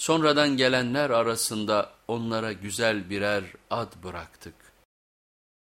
Sonradan gelenler arasında onlara güzel birer ad bıraktık.